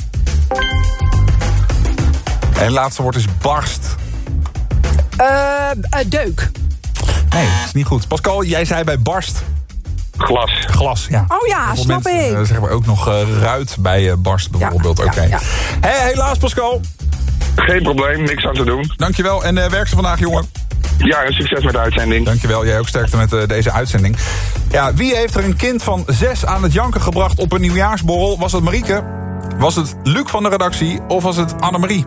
En het laatste woord is barst. Eh, eh, deuk. Nee, dat is niet goed. Pascal, jij zei bij barst. Glas. Glas, ja. Oh ja, snap mensen, ik. eh, zeggen we ook nog eh, ruit bij eh, barst bijvoorbeeld. Oké. ja. Hé, helaas Pascal. Geen probleem, niks aan te doen. Dankjewel en eh, werk ze vandaag, jongen. Ja, en succes met de uitzending. Dankjewel, jij ook sterkte met deze uitzending. Ja, wie heeft er een kind van zes aan het janken gebracht op een nieuwjaarsborrel? Was het Marieke? Was het Luc van de redactie? Of was het Annemarie?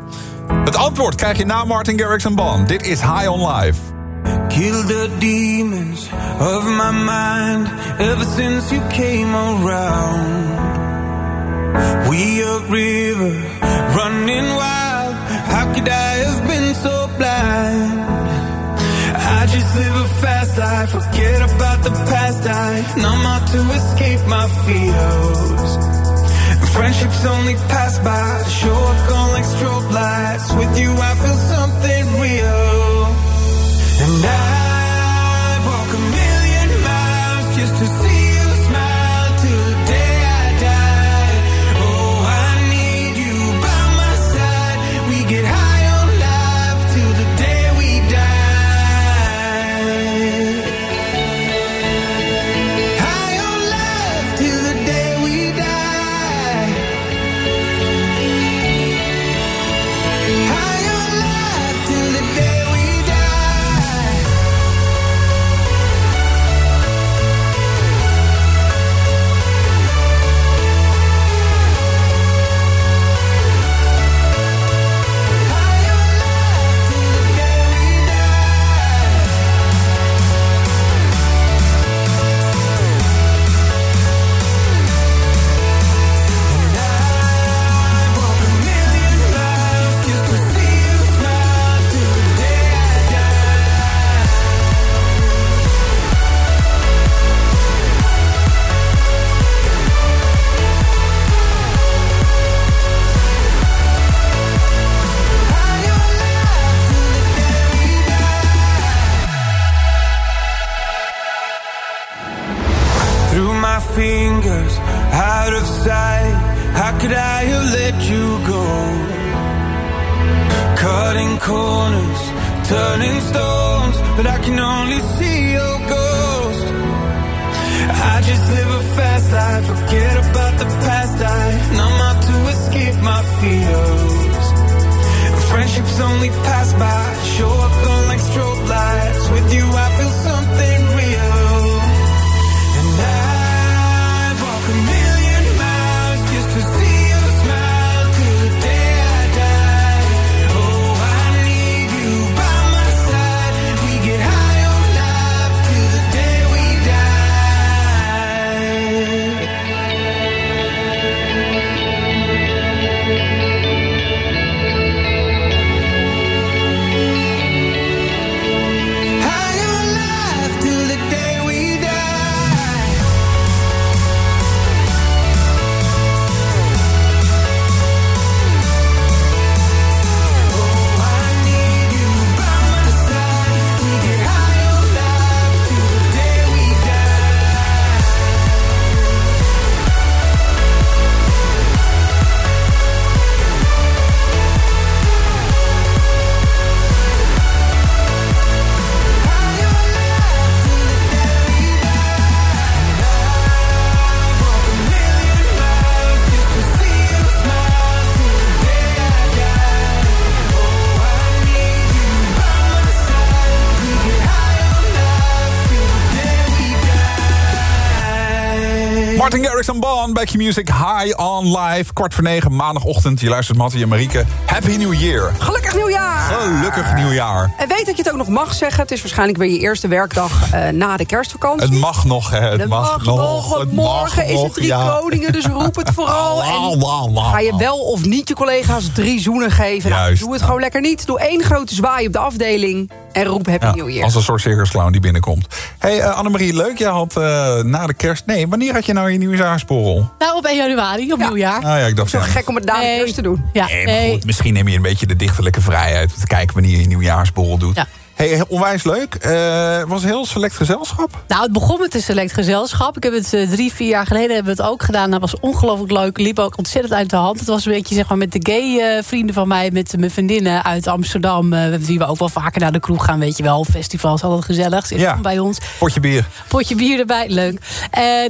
Het antwoord krijg je na Martin Garrix en Bond. Dit is High on Life. Kill the demons of my mind ever since you came around. We upriver, running wild. How could I have been so blind? I just live a fast life, forget about the past. I numb out to escape my fears. Friendships only pass by, show up on like strobe lights. With you, I feel something real. And I aan bij Q-Music High on Live. Kwart voor negen, maandagochtend. Je luistert Mattie en Marieke. Happy New Year. Gelukkig nieuwjaar! Gelukkig nieuwjaar. En weet dat je het ook nog mag zeggen. Het is waarschijnlijk weer je eerste werkdag eh, na de kerstvakantie. Het mag nog, hè. Het, mag, nog. Het morgen mag is het drie ja. koningen, dus roep het vooral. En ga je wel of niet je collega's drie zoenen geven? Nou, Juist. doe het gewoon lekker niet. Doe één grote zwaai op de afdeling en roep Happy Ja, New Year. als een soort circusclown die binnenkomt. hey, eh, Annemarie, leuk. Jij had eh, na de kerst... Nee, wanneer had je nou je nieuwjaarsborrel? Nou, op 1 januari, op nieuwjaar. Ah ja, ik dacht... Zo ja, gek om het de kerst te doen. Ja, Nee, maar nee. goed, misschien neem je een beetje de dichterlijke vrijheid... om te kijken wanneer je je nieuwjaarsborrel doet. Ja. Hey, onwijs leuk. Eh was een heel select gezelschap. Nou, het begon met een select gezelschap. Ik heb het eh, drie, vier jaar geleden hebben we het ook gedaan. Dat was ongelooflijk leuk. Liep ook ontzettend uit de hand. Het was een beetje zeg maar, met de gay eh, vrienden van mij. Met mijn vriendinnen uit Amsterdam. eh wie we ook wel vaker naar de kroeg gaan. Weet je wel, festivals, altijd gezellig. Zit Ja. bij ons. Potje bier. Potje bier erbij, leuk.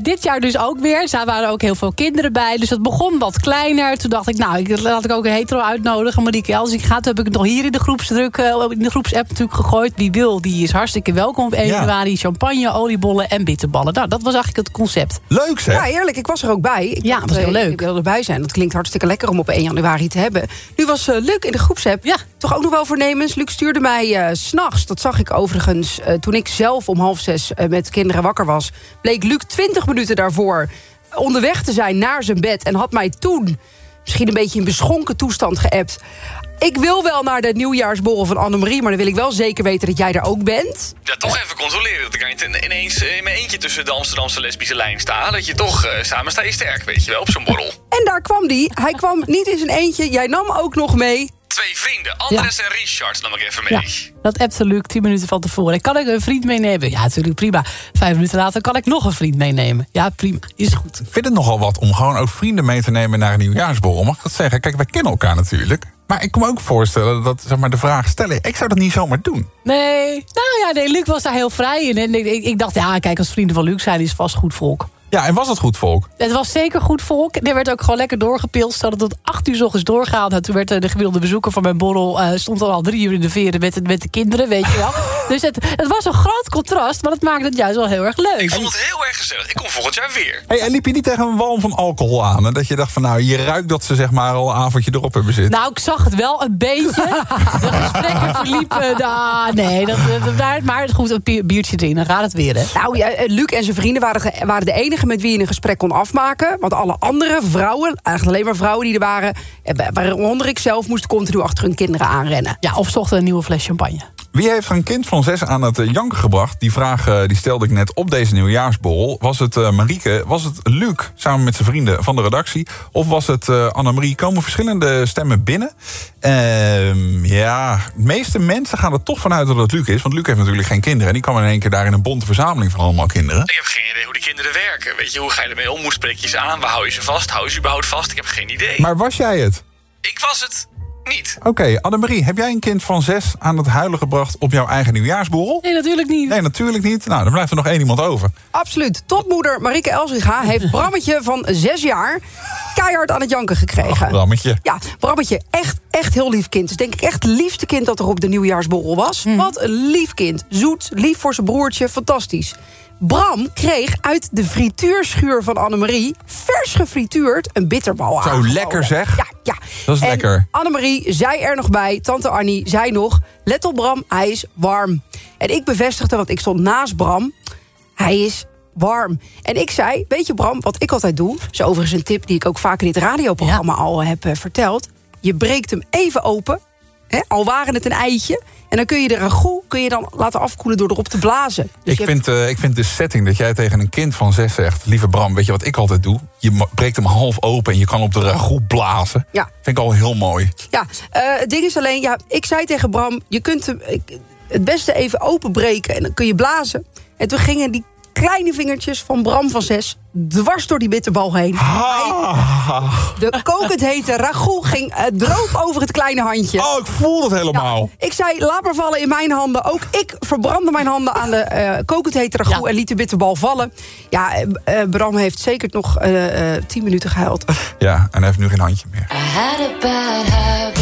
Dit jaar dus ook weer. Daar waren ook heel veel kinderen bij. Dus het begon wat kleiner. Toen dacht ik, nou, ik, laat ik ook een hetero uitnodigen. Marieke Els, ik ga. Toen heb ik het nog hier in de groepsdruk, in de groepsapp natuurlijk gegooid. Wie wil, die is hartstikke welkom op 1 Ja. januari. Champagne, oliebollen en bitterballen. Nou, dat was eigenlijk het concept. Leuk zeg. Ja, eerlijk. Ik was er ook bij. Ik Ja, dacht, was heel eh, leuk. Ik wilde erbij zijn. Dat klinkt hartstikke lekker om op 1 januari te hebben. Nu was eh Luc in de groepsapp. Ja. Toch ook nog wel voornemens. Luc stuurde mij eh, s s'nachts. Dat zag ik overigens eh, toen ik zelf om half zes eh, met kinderen wakker was. Bleek Luc 20 minuten daarvoor onderweg te zijn naar zijn bed. En had mij toen misschien een beetje in beschonken toestand geappt. Ik wil wel naar de nieuwjaarsborrel van Annemarie... maar dan wil ik wel zeker weten dat jij er ook bent. Ja, toch even controleren dat ik niet in- ineens eh, in mijn eentje tussen de Amsterdamse lesbische lijn sta. Dat je toch eh, samen sta je sterk, weet je wel, op zo'n borrel. En daar kwam die. Hij kwam niet in zijn eentje. Jij nam ook nog mee. Twee vrienden, Andres en Richard, nam ik even mee. Ja, dat appte Luc 10 minuten van tevoren. Kan ik een vriend meenemen? Ja, natuurlijk prima. Vijf minuten later kan ik nog een vriend meenemen. Ja, prima. Is goed. Ik vind het nogal wat om gewoon ook vrienden mee te nemen naar een nieuwjaarsborrel. Mag ik dat zeggen? Kijk, wij kennen elkaar natuurlijk. Maar ik kan me ook voorstellen dat zeg maar, de vraag stellen... ik zou dat niet zomaar doen. Nee, nou ja, nee, Luc was daar heel vrij in. En ik, ik, ik dacht, ja, kijk, als vrienden van Luc zijn, is vast goed volk. Ja, en was het goed volk? Het was zeker goed volk. Er werd ook gewoon lekker doorgepilst. Ze hadden tot acht uur 's ochtends doorgehaald. En toen werd eh, de gemiddelde bezoeker van mijn borrel... eh, stond al al drie uur in de veren met, de- met de kinderen, weet je wel. dus het, het was een groot contrast, maar het maakte het juist wel heel erg leuk. Ik vond het heel erg gezellig. Ik kom volgend jaar weer. Hey, en liep je niet tegen een walm van alcohol aan? En dat je dacht van, nou, je ruikt dat ze zeg maar al een avondje erop hebben zitten. Nou, ik zag het wel een beetje. de gesprekken verliepen. nou, nee, dat, dat, maar goed, een bier- biertje erin, dan gaat het weer, hè? Nou, ja, eh, Luc en zijn vrienden waren, waren de enige met wie je een gesprek kon afmaken. Want alle andere vrouwen, eigenlijk alleen maar vrouwen die er waren... eh, waaronder ik zelf, moest continu achter hun kinderen aanrennen. Ja, of zochten een nieuwe fles champagne. Wie heeft een kind van zes aan het janken gebracht? Die vraag eh, die stelde ik net op deze nieuwjaarsborrel. Was het eh, Marieke, was het Luc samen met zijn vrienden van de redactie... of was het eh Annemarie? Komen verschillende stemmen binnen? Ehm, ja, de meeste mensen gaan er toch vanuit dat het Luc is. Want Luc heeft natuurlijk geen kinderen. En die kwam in één keer daar in een bonte verzameling van allemaal kinderen. Ik heb geen idee hoe die kinderen werken. Weet je, hoe ga je ermee om? Hoe spreek je ze aan? Waar hou je ze vast? Hou je ze überhaupt vast? Ik heb geen idee. Maar was jij het? Ik was het niet. Oké, Annemarie, heb jij een kind van zes aan het huilen gebracht op jouw eigen nieuwjaarsborrel? Nee, natuurlijk niet. Nee, natuurlijk niet. Nou, dan blijft er nog één iemand over. Absoluut. Topmoeder Marieke Elsinga heeft Brammetje van zes jaar... keihard aan het janken gekregen. Brammetje. Ja, Brammetje, echt, echt heel lief kind. Dus denk ik echt het liefste kind dat er op de nieuwjaarsborrel was. Wat een lief kind. Zoet, lief voor zijn broertje, fantastisch. Bram kreeg uit de frituurschuur van Annemarie... vers gefrituurd een bitterbal Zo aangeboden. lekker zeg. Ja, ja. Dat is en lekker. Annemarie zei er nog bij, tante Annie zei nog... let op Bram, hij is warm. En ik bevestigde, want ik stond naast Bram... hij is warm. En ik zei, weet je Bram, wat ik altijd doe... is overigens een tip die ik ook vaak in dit radioprogramma al heb eh, verteld... je breekt hem even open, al waren het een eitje... en dan kun je de ragout kun je dan laten afkoelen door erop te blazen. Dus ik, hebt- vind, eh, ik vind de setting dat jij tegen een kind van zes zegt... lieve Bram, weet je wat ik altijd doe? Je breekt hem half open en je kan op de ragout blazen. Ja. Vind ik al heel mooi. Ja, eh, het ding is alleen, ja, ik zei tegen Bram... je kunt hem het beste even openbreken en dan kun je blazen. En toen gingen die kleine vingertjes van Bram van zes... dwars door die bitterbal heen. De kokend hete ragout ging uh, droog over het kleine handje. Oh, ik voel het helemaal. Ik zei, laat maar vallen in mijn handen. Ook ik verbrandde mijn handen aan de eh kokend hete ragout... en liet de bitterbal vallen. Ja, eh, eh, Bram heeft zeker nog eh, eh, tien minuten gehuild. Ja, en hij heeft nu geen handje meer. I had a bad habit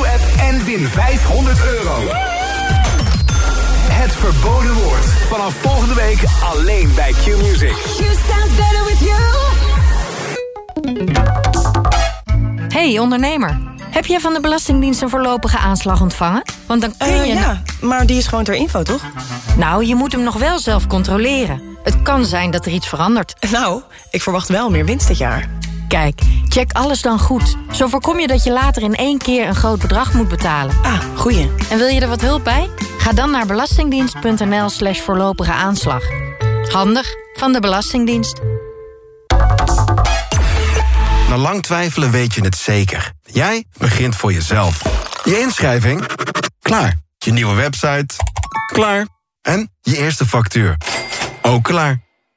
Q-app en win 500 euro. Het verboden woord. Vanaf volgende week alleen bij Q-Music. You sound better with you. Hey ondernemer, heb jij van de Belastingdienst een voorlopige aanslag ontvangen? Want dan kun Eh, je... ja, maar die is gewoon ter info, toch? Nou, je moet hem nog wel zelf controleren. Het kan zijn dat er iets verandert. Nou, ik verwacht wel meer winst dit jaar. Kijk, check alles dan goed. Zo voorkom je dat je later in één keer een groot bedrag moet betalen. Ah, goeie. En wil je er wat hulp bij? Ga dan naar belastingdienst.nl slash voorlopige aanslag. Handig van de Belastingdienst. Na lang twijfelen weet je het zeker. Jij begint voor jezelf. Je inschrijving? Klaar. Je nieuwe website? Klaar. En je eerste factuur? Ook klaar.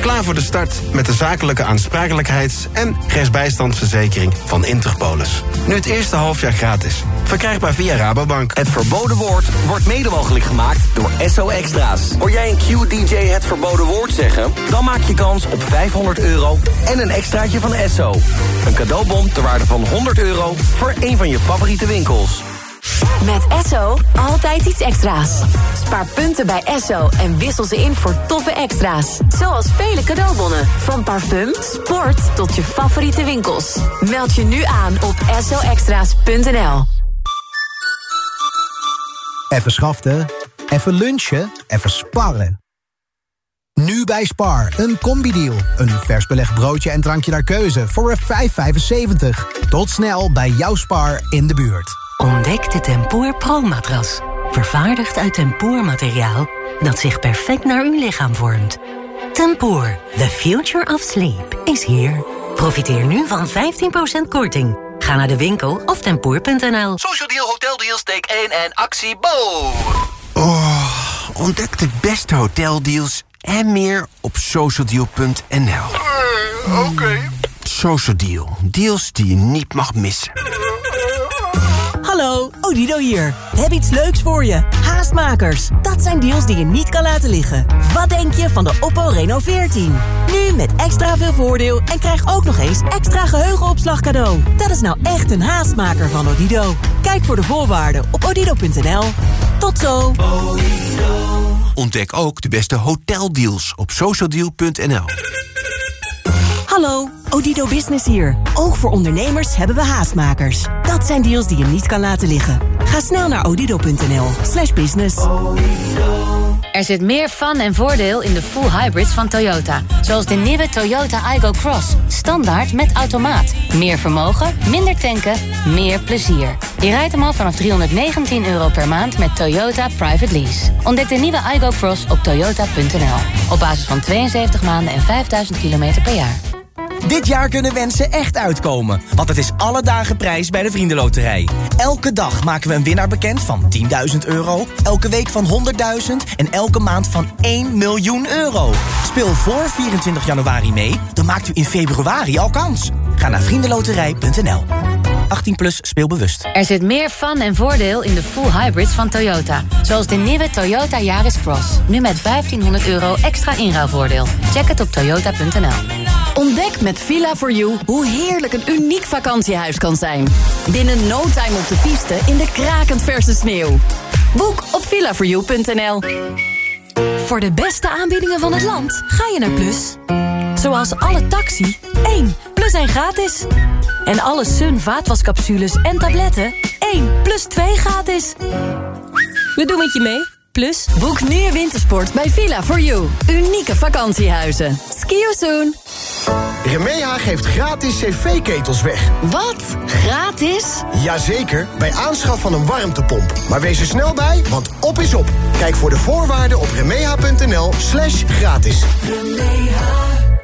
Klaar voor de start met de zakelijke aansprakelijkheids- en rechtsbijstandsverzekering van Interpolis. Nu het eerste halfjaar gratis. Verkrijgbaar via Rabobank. Het verboden woord wordt mede mogelijk gemaakt door SO Extra's. Hoor jij een Q-DJ het verboden woord zeggen? Dan maak je kans op 500 euro en een extraatje van SO. Een cadeaubon ter waarde van 100 euro voor een van je favoriete winkels. Met Esso altijd iets extra's. Spaar punten bij Esso en wissel ze in voor toffe extra's. Zoals vele cadeaubonnen. Van parfum, sport tot je favoriete winkels. Meld je nu aan op essoextra's.nl. Even schaften, even lunchen, even sparren. Nu bij Spar, een combi-deal. Een vers belegd broodje en drankje naar keuze voor 5,75. Tot snel bij jouw Spar in de buurt. Ontdek de Tempoor Pro-matras. Vervaardigd uit tempoormateriaal dat zich perfect naar uw lichaam vormt. Tempoor, the future of sleep, is here. Profiteer nu van 15% korting. Ga naar de winkel of tempoer.nl. Social Deal Hotel Deals take 1 en actie Bo. Oh, ontdek de beste hoteldeals en meer op socialdeal.nl. Oké. Social Deal, deals die je niet mag missen. Hallo, Odido hier. We hebben iets leuks voor je. Haastmakers. Dat zijn deals die je niet kan laten liggen. Wat denk je van de Oppo Reno 14? Nu met extra veel voordeel en krijg ook nog eens extra geheugenopslag cadeau. Dat is nou echt een haastmaker van Odido. Kijk voor de voorwaarden op odido.nl. Tot zo. Ontdek ook de beste hoteldeals op socialdeal.nl. Hallo, Odido Business hier. Ook voor ondernemers hebben we haastmakers. Dat zijn deals die je niet kan laten liggen. Ga snel naar odido.nl slash business. Er zit meer fun en voordeel in de full hybrids van Toyota. Zoals de nieuwe Toyota Igo Cross. Standaard met automaat. Meer vermogen, minder tanken, meer plezier. Je rijdt hem al vanaf 319 euro per maand met Toyota Private Lease. Ontdek de nieuwe Igo Cross op toyota.nl. Op basis van 72 maanden en 5000 kilometer per jaar. Dit jaar kunnen wensen echt uitkomen, want het is alle dagen prijs bij de Vriendenloterij. Elke dag maken we een winnaar bekend van 10.000 euro, elke week van 100.000 en elke maand van 1 miljoen euro. Speel voor 24 januari mee, dan maakt u in februari al kans. Ga naar vriendenloterij.nl. 18 plus speelbewust. Er zit meer fun en voordeel in de full hybrids van Toyota. Zoals de nieuwe Toyota Yaris Cross. Nu met 1500 euro extra inruilvoordeel. Check het op toyota.nl. Ontdek met Villa4You hoe heerlijk een uniek vakantiehuis kan zijn. Binnen no time op de piste in de krakend verse sneeuw. Boek op villa4you.nl. Voor de beste aanbiedingen van het land ga je naar Plus. Zoals alle taxi, 1 plus 1 gratis. En alle Sun vaatwascapsules en tabletten, 1 plus 2 gratis. We doen het je mee. Plus, boek nu je wintersport bij Villa4You. Unieke vakantiehuizen. Ski you soon. Remeha geeft gratis cv-ketels weg. Wat? Gratis? Jazeker, bij aanschaf van een warmtepomp. Maar wees er snel bij, want op is op. Kijk voor de voorwaarden op remeha.nl slash gratis.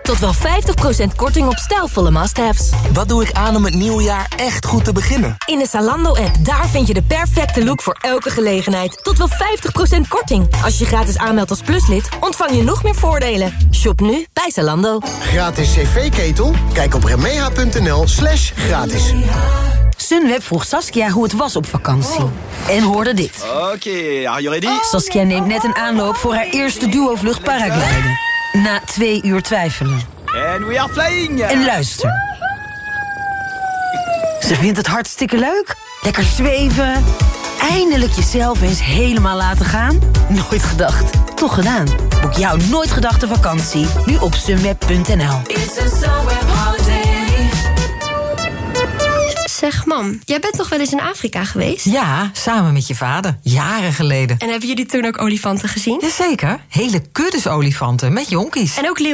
Tot wel 50% korting op stijlvolle must-haves. Wat doe ik aan om het nieuwe jaar echt goed te beginnen? In de Zalando-app, daar vind je de perfecte look voor elke gelegenheid. Tot wel 50% korting. Als je gratis aanmeldt als pluslid, ontvang je nog meer voordelen. Shop nu bij Zalando. Gratis cv-ketel? Kijk op remeha.nl slash gratis. Sunweb vroeg Saskia hoe het was op vakantie. En hoorde dit. Oké, are you ready? Saskia neemt net een aanloop voor haar eerste duo-vlucht paragliden. Na twee uur twijfelen. And we are flying! En luister. Ze vindt het hartstikke leuk. Lekker zweven. Eindelijk jezelf eens helemaal laten gaan. Nooit gedacht. Toch gedaan. Boek jouw nooit gedachte vakantie. Nu op sunweb.nl. Zeg, mam, jij bent toch wel eens in Afrika geweest? Ja, samen met je vader. Jaren geleden. En hebben jullie toen ook olifanten gezien? Jazeker. Hele kuddes olifanten met jonkies. En ook